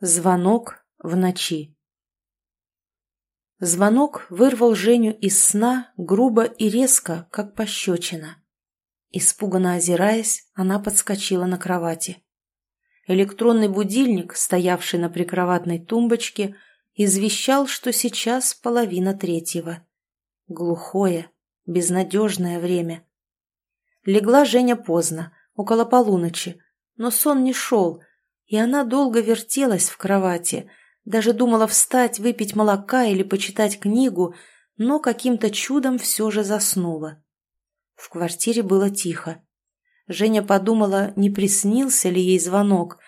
Звонок в ночи. Звонок вырвал Женю из сна грубо и резко, как пощечина. Испуганно озираясь, она подскочила на кровати. Электронный будильник, стоявший на прикроватной тумбочке, извещал, что сейчас половина третьего. Глухое, безнадежное время. Легла Женя поздно, около полуночи, но сон не шел, и она долго вертелась в кровати, даже думала встать, выпить молока или почитать книгу, но каким-то чудом все же заснула. В квартире было тихо. Женя подумала, не приснился ли ей звонок,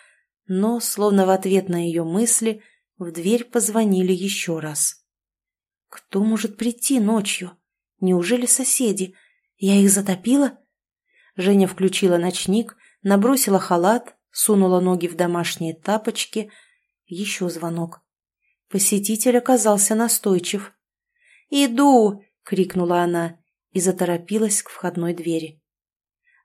но, словно в ответ на ее мысли, в дверь позвонили еще раз. «Кто может прийти ночью? Неужели соседи? Я их затопила?» Женя включила ночник, набросила халат, сунула ноги в домашние тапочки. Еще звонок. Посетитель оказался настойчив. «Иду!» — крикнула она и заторопилась к входной двери.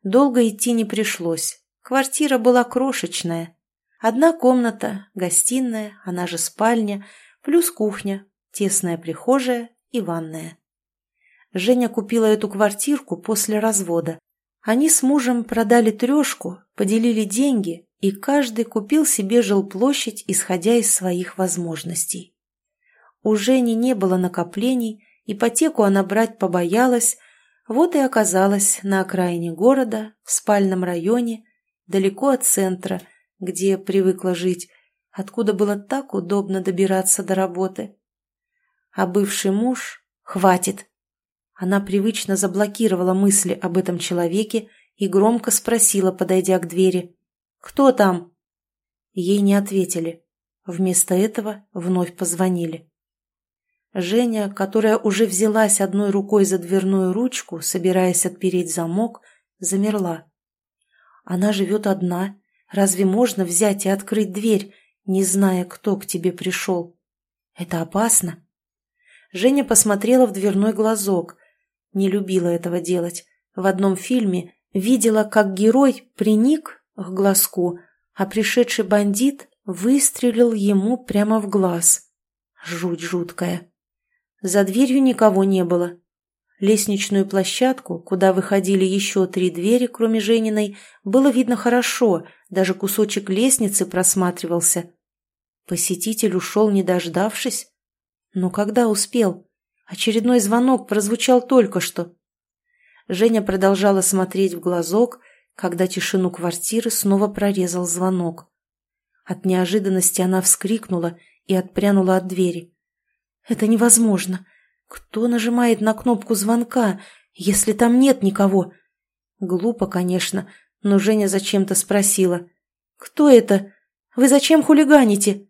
Долго идти не пришлось. Квартира была крошечная. Одна комната, гостиная, она же спальня, плюс кухня, тесная прихожая и ванная. Женя купила эту квартирку после развода. Они с мужем продали трешку, поделили деньги, и каждый купил себе жилплощадь, исходя из своих возможностей. У Жени не было накоплений, ипотеку она брать побоялась, вот и оказалась на окраине города, в спальном районе, далеко от центра, где привыкла жить, откуда было так удобно добираться до работы. А бывший муж... Хватит! Она привычно заблокировала мысли об этом человеке и громко спросила, подойдя к двери. «Кто там?» Ей не ответили. Вместо этого вновь позвонили. Женя, которая уже взялась одной рукой за дверную ручку, собираясь отпереть замок, замерла. Она живет одна. Разве можно взять и открыть дверь, не зная, кто к тебе пришел? Это опасно. Женя посмотрела в дверной глазок, не любила этого делать. В одном фильме видела, как герой приник к глазку, а пришедший бандит выстрелил ему прямо в глаз. Жуть жуткая. За дверью никого не было. Лестничную площадку, куда выходили еще три двери, кроме Жениной, было видно хорошо, даже кусочек лестницы просматривался. Посетитель ушел, не дождавшись. Но когда успел? Очередной звонок прозвучал только что. Женя продолжала смотреть в глазок, когда тишину квартиры снова прорезал звонок. От неожиданности она вскрикнула и отпрянула от двери. «Это невозможно! Кто нажимает на кнопку звонка, если там нет никого?» Глупо, конечно, но Женя зачем-то спросила. «Кто это? Вы зачем хулиганите?»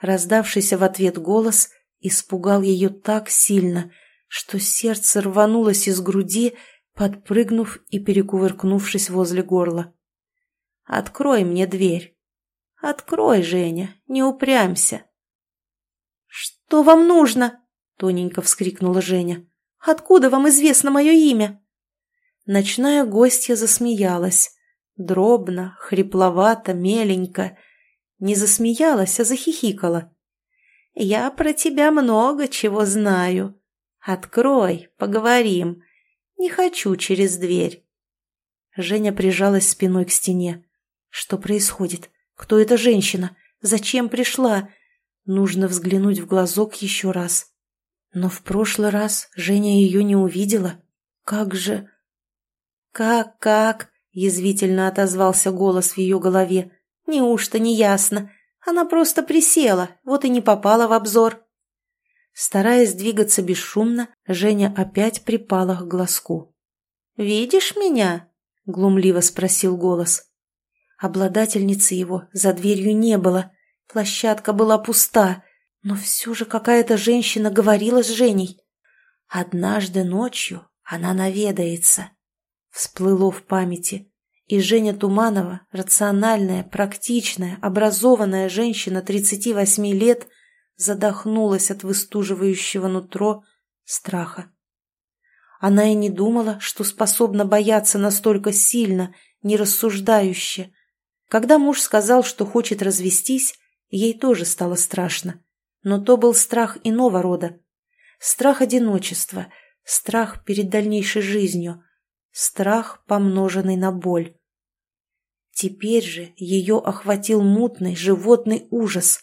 Раздавшийся в ответ голос испугал ее так сильно, что сердце рванулось из груди, подпрыгнув и перекувыркнувшись возле горла. «Открой мне дверь!» «Открой, Женя, не упрямься!» «Что вам нужно?» — тоненько вскрикнула Женя. «Откуда вам известно мое имя?» Ночная гостья засмеялась. Дробно, хрипловато, меленько. Не засмеялась, а захихикала. Я про тебя много чего знаю. Открой, поговорим. Не хочу через дверь. Женя прижалась спиной к стене. Что происходит? Кто эта женщина? Зачем пришла? Нужно взглянуть в глазок еще раз. Но в прошлый раз Женя ее не увидела. Как же... «Как, как?» — язвительно отозвался голос в ее голове. «Неужто не ясно? Она просто присела, вот и не попала в обзор. Стараясь двигаться бесшумно, Женя опять припала к глазку. «Видишь меня?» — глумливо спросил голос. Обладательницы его за дверью не было, площадка была пуста, но все же какая-то женщина говорила с Женей. «Однажды ночью она наведается», — всплыло в памяти. И Женя Туманова, рациональная, практичная, образованная женщина 38 лет, задохнулась от выстуживающего нутро страха. Она и не думала, что способна бояться настолько сильно, нерассуждающе. Когда муж сказал, что хочет развестись, Ей тоже стало страшно. Но то был страх иного рода. Страх одиночества, страх перед дальнейшей жизнью, страх, помноженный на боль. Теперь же ее охватил мутный животный ужас.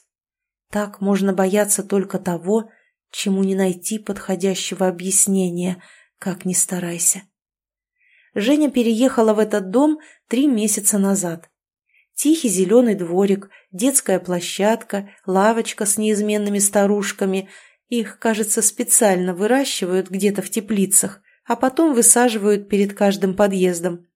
Так можно бояться только того, чему не найти подходящего объяснения, как ни старайся. Женя переехала в этот дом три месяца назад. Тихий зеленый дворик, детская площадка, лавочка с неизменными старушками. Их, кажется, специально выращивают где-то в теплицах, а потом высаживают перед каждым подъездом.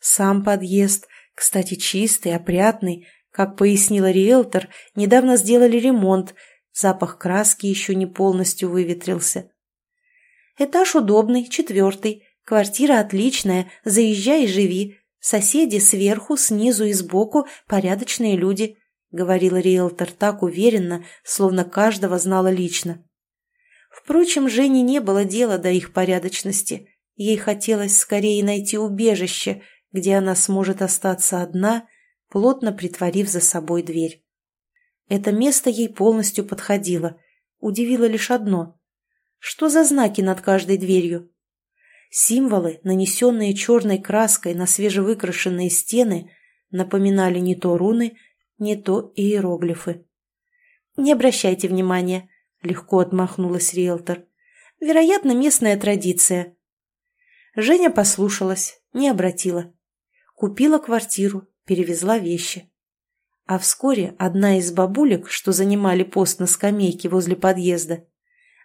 Сам подъезд, кстати, чистый, опрятный, как пояснила риэлтор, недавно сделали ремонт, запах краски еще не полностью выветрился. Этаж удобный, четвертый, квартира отличная, заезжай и живи, соседи сверху, снизу и сбоку порядочные люди, говорила риэлтор так уверенно, словно каждого знала лично. Впрочем, Жене не было дела до их порядочности. Ей хотелось скорее найти убежище, где она сможет остаться одна плотно притворив за собой дверь. Это место ей полностью подходило. Удивило лишь одно. Что за знаки над каждой дверью? Символы, нанесенные черной краской на свежевыкрашенные стены, напоминали не то руны, не то иероглифы. «Не обращайте внимания», — легко отмахнулась риэлтор. «Вероятно, местная традиция». Женя послушалась, не обратила. Купила квартиру, перевезла вещи. А вскоре одна из бабулек, что занимали пост на скамейке возле подъезда,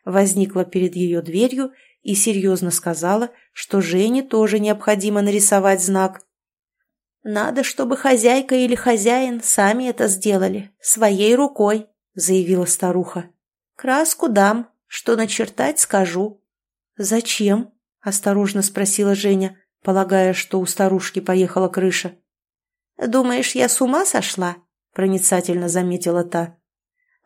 возникла перед ее дверью и серьезно сказала, что Жене тоже необходимо нарисовать знак. «Надо, чтобы хозяйка или хозяин сами это сделали, своей рукой», — заявила старуха. «Краску дам, что начертать скажу». «Зачем?» — осторожно спросила Женя, полагая, что у старушки поехала крыша. «Думаешь, я с ума сошла?» – проницательно заметила та.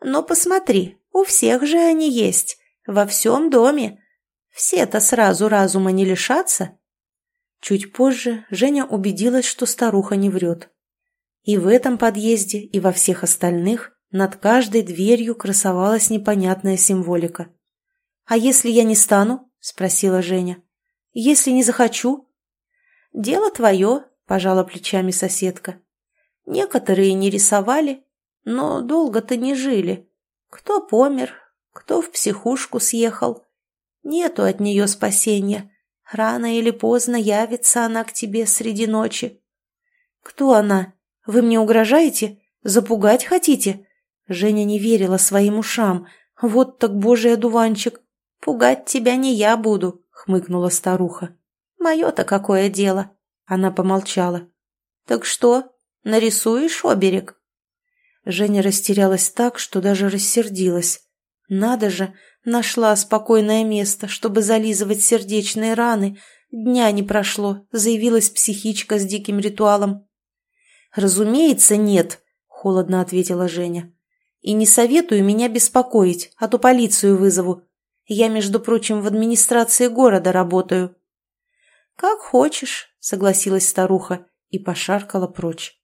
«Но посмотри, у всех же они есть, во всем доме. Все-то сразу разума не лишатся». Чуть позже Женя убедилась, что старуха не врет. И в этом подъезде, и во всех остальных над каждой дверью красовалась непонятная символика. «А если я не стану?» – спросила Женя. «Если не захочу?» «Дело твое», — пожала плечами соседка. «Некоторые не рисовали, но долго-то не жили. Кто помер, кто в психушку съехал. Нету от нее спасения. Рано или поздно явится она к тебе среди ночи». «Кто она? Вы мне угрожаете? Запугать хотите?» Женя не верила своим ушам. «Вот так божий одуванчик! Пугать тебя не я буду!» — хмыкнула старуха. «Мое-то какое дело!» Она помолчала. «Так что, нарисуешь оберег?» Женя растерялась так, что даже рассердилась. Надо же, нашла спокойное место, чтобы зализывать сердечные раны. Дня не прошло, заявилась психичка с диким ритуалом. «Разумеется, нет», — холодно ответила Женя. «И не советую меня беспокоить, а то полицию вызову. Я, между прочим, в администрации города работаю». «Как хочешь», — согласилась старуха и пошаркала прочь.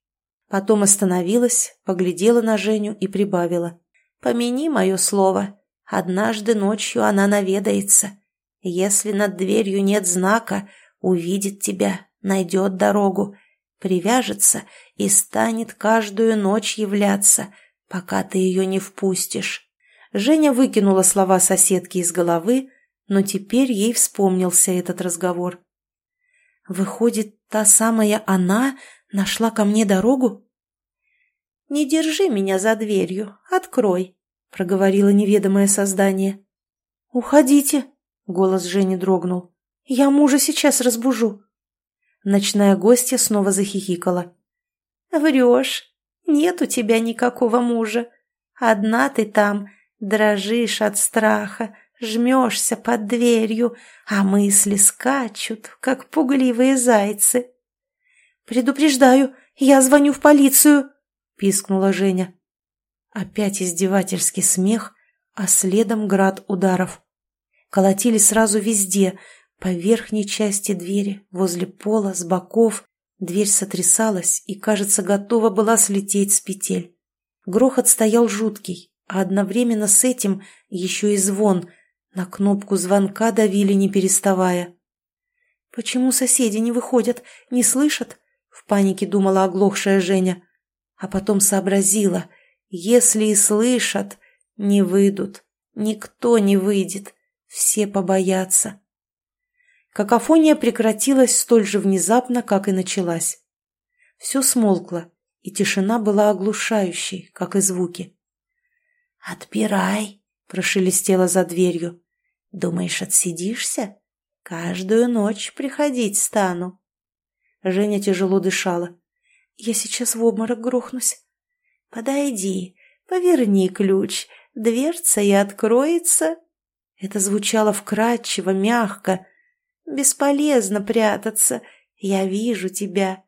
Потом остановилась, поглядела на Женю и прибавила. «Помяни мое слово. Однажды ночью она наведается. Если над дверью нет знака, увидит тебя, найдет дорогу, привяжется и станет каждую ночь являться, пока ты ее не впустишь». Женя выкинула слова соседки из головы, но теперь ей вспомнился этот разговор. Выходит, та самая она нашла ко мне дорогу? «Не держи меня за дверью, открой», — проговорило неведомое создание. «Уходите», — голос Жени дрогнул. «Я мужа сейчас разбужу». Ночная гостья снова захихикала. «Врешь. Нет у тебя никакого мужа. Одна ты там, дрожишь от страха, жмешься под дверью, а мысли скачут, как пугливые зайцы. «Предупреждаю, я звоню в полицию!» — пискнула Женя. Опять издевательский смех, а следом град ударов. Колотили сразу везде, по верхней части двери, возле пола, с боков. Дверь сотрясалась и, кажется, готова была слететь с петель. Грохот стоял жуткий, а одновременно с этим еще и звон. На кнопку звонка давили, не переставая. «Почему соседи не выходят, не слышат?» — в панике думала оглохшая Женя. А потом сообразила, если и слышат, не выйдут, никто не выйдет, все побоятся. Какофония прекратилась столь же внезапно, как и началась. Все смолкло, и тишина была оглушающей, как и звуки. «Отпирай!» — прошелестело за дверью. «Думаешь, отсидишься? Каждую ночь приходить стану». Женя тяжело дышала. «Я сейчас в обморок грохнусь». «Подойди, поверни ключ, дверца и откроется». Это звучало вкрадчиво, мягко. «Бесполезно прятаться, я вижу тебя.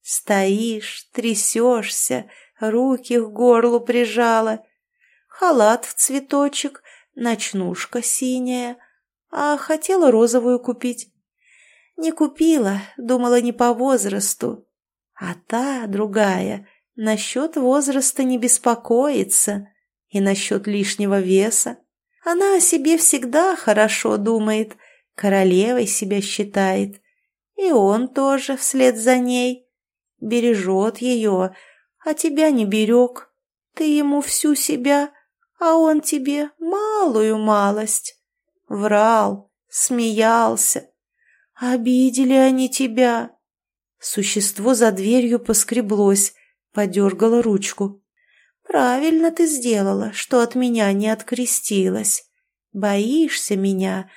Стоишь, трясешься, руки к горлу прижала» халат в цветочек, ночнушка синяя, а хотела розовую купить. Не купила, думала не по возрасту. А та, другая, насчет возраста не беспокоится и насчет лишнего веса. Она о себе всегда хорошо думает, королевой себя считает. И он тоже вслед за ней. Бережет ее, а тебя не берег. Ты ему всю себя а он тебе малую малость. Врал, смеялся. Обидели они тебя. Существо за дверью поскреблось, подергало ручку. Правильно ты сделала, что от меня не открестилась. Боишься меня,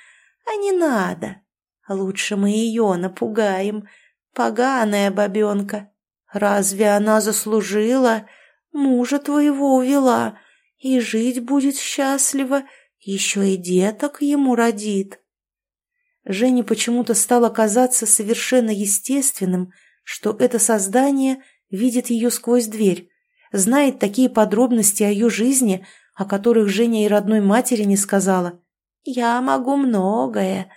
а не надо. Лучше мы ее напугаем. Поганая бабенка. Разве она заслужила? Мужа твоего увела, и жить будет счастливо, еще и деток ему родит. Жене почему-то стало казаться совершенно естественным, что это создание видит ее сквозь дверь, знает такие подробности о ее жизни, о которых Женя и родной матери не сказала. «Я могу многое,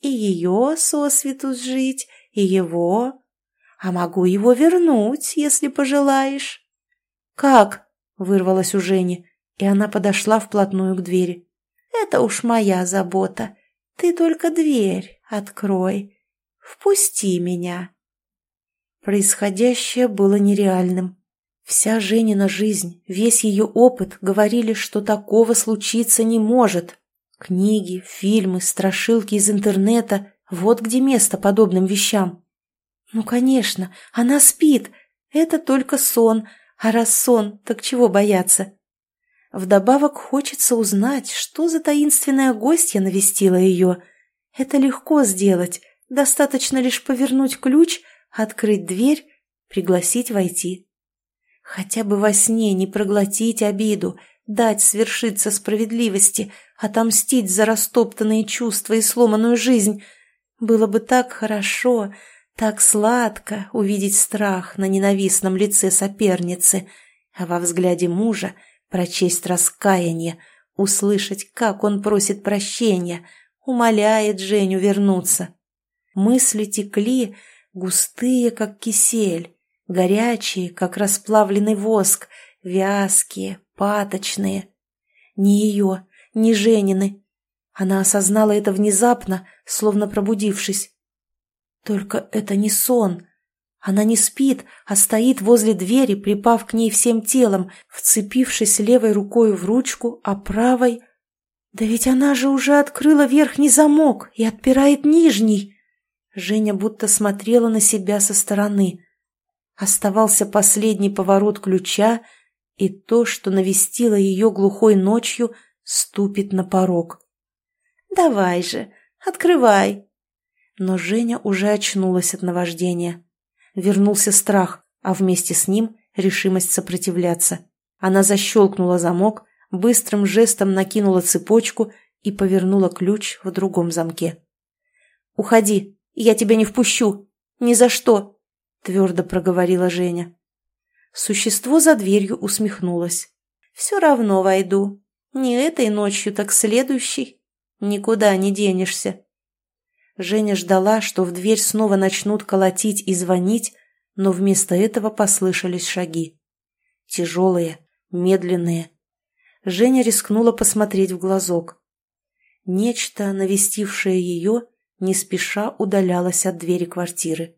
и ее сосвету сжить, и его, а могу его вернуть, если пожелаешь». «Как?» — вырвалось у Жени и она подошла вплотную к двери. «Это уж моя забота. Ты только дверь открой. Впусти меня». Происходящее было нереальным. Вся Женина жизнь, весь ее опыт говорили, что такого случиться не может. Книги, фильмы, страшилки из интернета – вот где место подобным вещам. Ну, конечно, она спит. Это только сон. А раз сон, так чего бояться? Вдобавок хочется узнать, что за таинственная гостья навестила ее. Это легко сделать, достаточно лишь повернуть ключ, открыть дверь, пригласить войти. Хотя бы во сне не проглотить обиду, дать свершиться справедливости, отомстить за растоптанные чувства и сломанную жизнь. Было бы так хорошо, так сладко увидеть страх на ненавистном лице соперницы, а во взгляде мужа — прочесть раскаяние, услышать, как он просит прощения, умоляет Женю вернуться. Мысли текли, густые, как кисель, горячие, как расплавленный воск, вязкие, паточные. Не ее, не Женины. Она осознала это внезапно, словно пробудившись. Только это не сон, она не спит, а стоит возле двери, припав к ней всем телом, вцепившись левой рукой в ручку, а правой... Да ведь она же уже открыла верхний замок и отпирает нижний. Женя будто смотрела на себя со стороны. Оставался последний поворот ключа, и то, что навестило ее глухой ночью, ступит на порог. «Давай же, открывай!» Но Женя уже очнулась от наваждения. Вернулся страх, а вместе с ним решимость сопротивляться. Она защелкнула замок, быстрым жестом накинула цепочку и повернула ключ в другом замке. «Уходи, я тебя не впущу! Ни за что!» – твердо проговорила Женя. Существо за дверью усмехнулось. «Все равно войду. Не этой ночью, так следующей. Никуда не денешься». Женя ждала, что в дверь снова начнут колотить и звонить, но вместо этого послышались шаги. Тяжелые, медленные. Женя рискнула посмотреть в глазок. Нечто, навестившее ее, не спеша удалялось от двери квартиры.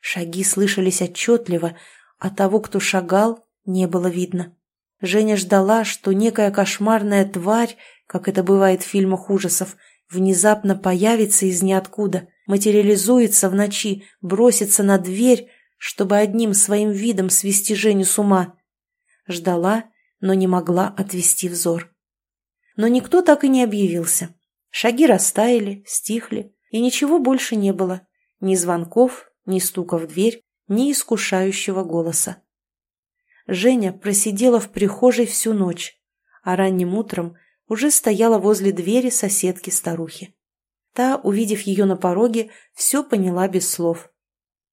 Шаги слышались отчетливо, а того, кто шагал, не было видно. Женя ждала, что некая кошмарная тварь, как это бывает в фильмах ужасов, внезапно появится из ниоткуда, материализуется в ночи, бросится на дверь, чтобы одним своим видом свести Женю с ума. Ждала, но не могла отвести взор. Но никто так и не объявился. Шаги растаяли, стихли, и ничего больше не было. Ни звонков, ни стука в дверь, ни искушающего голоса. Женя просидела в прихожей всю ночь, а ранним утром уже стояла возле двери соседки-старухи. Та, увидев ее на пороге, все поняла без слов.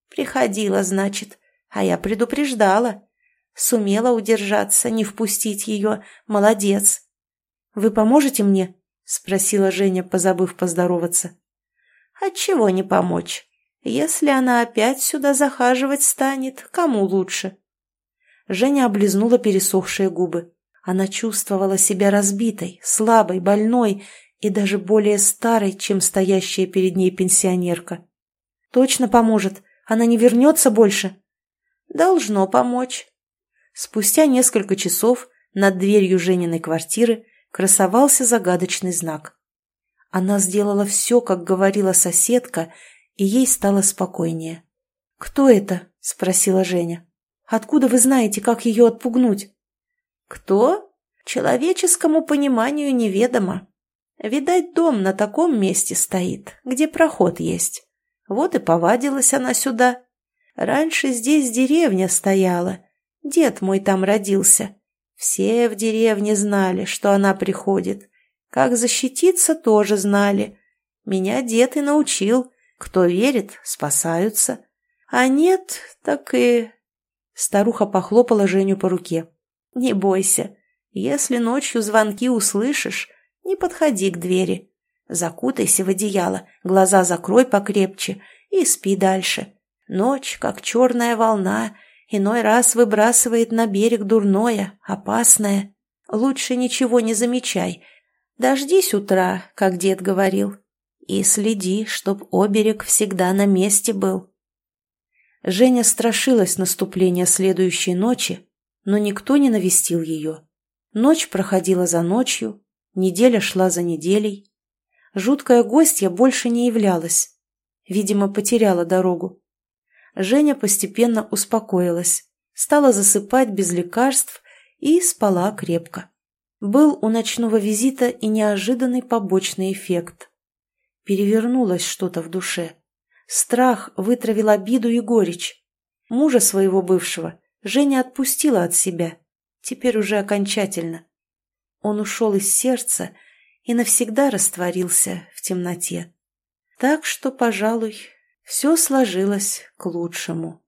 «Приходила, значит, а я предупреждала. Сумела удержаться, не впустить ее. Молодец!» «Вы поможете мне?» — спросила Женя, позабыв поздороваться. «Отчего не помочь? Если она опять сюда захаживать станет, кому лучше?» Женя облизнула пересохшие губы. Она чувствовала себя разбитой, слабой, больной и даже более старой, чем стоящая перед ней пенсионерка. «Точно поможет. Она не вернется больше?» «Должно помочь». Спустя несколько часов над дверью Жениной квартиры красовался загадочный знак. Она сделала все, как говорила соседка, и ей стало спокойнее. «Кто это?» – спросила Женя. «Откуда вы знаете, как ее отпугнуть?» «Кто? Человеческому пониманию неведомо. Видать, дом на таком месте стоит, где проход есть. Вот и повадилась она сюда. Раньше здесь деревня стояла. Дед мой там родился. Все в деревне знали, что она приходит. Как защититься, тоже знали. Меня дед и научил. Кто верит, спасаются. А нет, так и... Старуха похлопала Женю по руке. «Не бойся. Если ночью звонки услышишь, не подходи к двери. Закутайся в одеяло, глаза закрой покрепче и спи дальше. Ночь, как черная волна, иной раз выбрасывает на берег дурное, опасное. Лучше ничего не замечай. Дождись утра, как дед говорил, и следи, чтоб оберег всегда на месте был. Женя страшилась наступления следующей ночи, но никто не навестил ее. Ночь проходила за ночью, Неделя шла за неделей. Жуткая гостья больше не являлась. Видимо, потеряла дорогу. Женя постепенно успокоилась, стала засыпать без лекарств и спала крепко. Был у ночного визита и неожиданный побочный эффект. Перевернулось что-то в душе. Страх вытравил обиду и горечь. Мужа своего бывшего Женя отпустила от себя, теперь уже окончательно. Он ушел из сердца и навсегда растворился в темноте. Так что, пожалуй, все сложилось к лучшему.